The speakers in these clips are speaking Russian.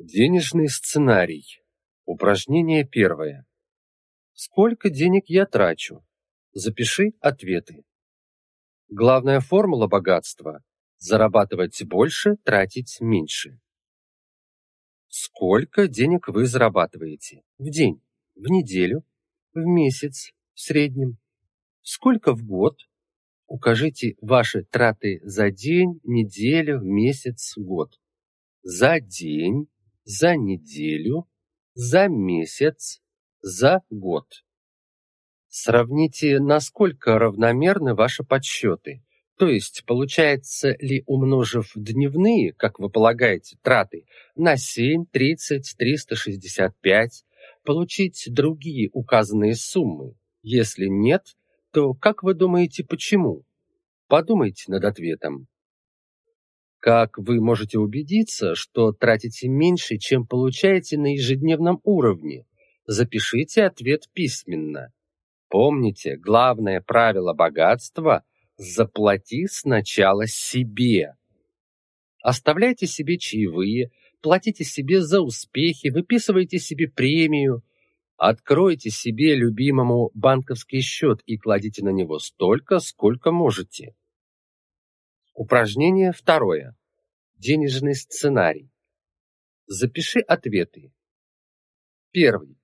Денежный сценарий. Упражнение первое. Сколько денег я трачу? Запиши ответы. Главная формула богатства – зарабатывать больше, тратить меньше. Сколько денег вы зарабатываете? В день, в неделю, в месяц, в среднем? Сколько в год? Укажите ваши траты за день, неделю, месяц, год. За день, за неделю, за месяц, за год. Сравните, насколько равномерны ваши подсчеты. То есть, получается ли, умножив дневные, как вы полагаете, траты на 7, 30, 365, получить другие указанные суммы? Если нет, то как вы думаете, почему? Подумайте над ответом. Как вы можете убедиться, что тратите меньше, чем получаете на ежедневном уровне? Запишите ответ письменно. Помните, главное правило богатства – заплати сначала себе. Оставляйте себе чаевые, платите себе за успехи, выписывайте себе премию, откройте себе любимому банковский счет и кладите на него столько, сколько можете. Упражнение второе. Денежный сценарий. Запиши ответы. Первый.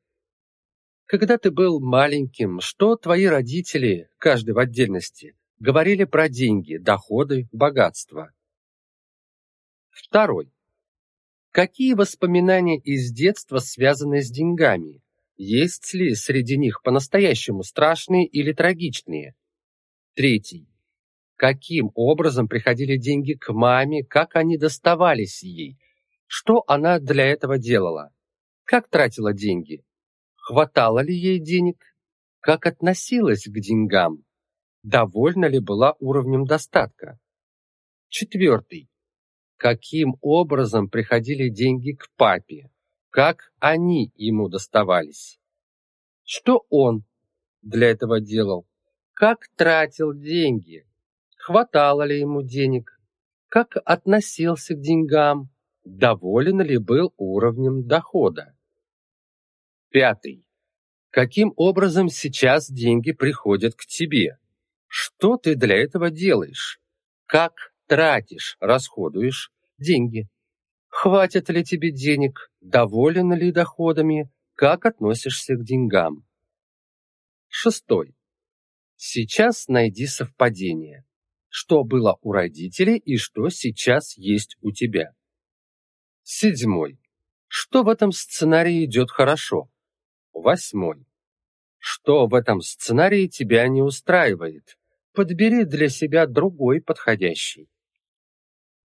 Когда ты был маленьким, что твои родители, каждый в отдельности, говорили про деньги, доходы, богатство? Второй. Какие воспоминания из детства связаны с деньгами? Есть ли среди них по-настоящему страшные или трагичные? Третий каким образом приходили деньги к маме, как они доставались ей, что она для этого делала, как тратила деньги, хватало ли ей денег, как относилась к деньгам, довольна ли была уровнем достатка. Четвертый. Каким образом приходили деньги к папе, как они ему доставались, что он для этого делал, как тратил деньги, хватало ли ему денег, как относился к деньгам, доволен ли был уровнем дохода. Пятый. Каким образом сейчас деньги приходят к тебе? Что ты для этого делаешь? Как тратишь, расходуешь деньги? Хватит ли тебе денег? Доволен ли доходами? Как относишься к деньгам? Шестой. Сейчас найди совпадение что было у родителей и что сейчас есть у тебя. Седьмой. Что в этом сценарии идет хорошо? Восьмой. Что в этом сценарии тебя не устраивает? Подбери для себя другой подходящий.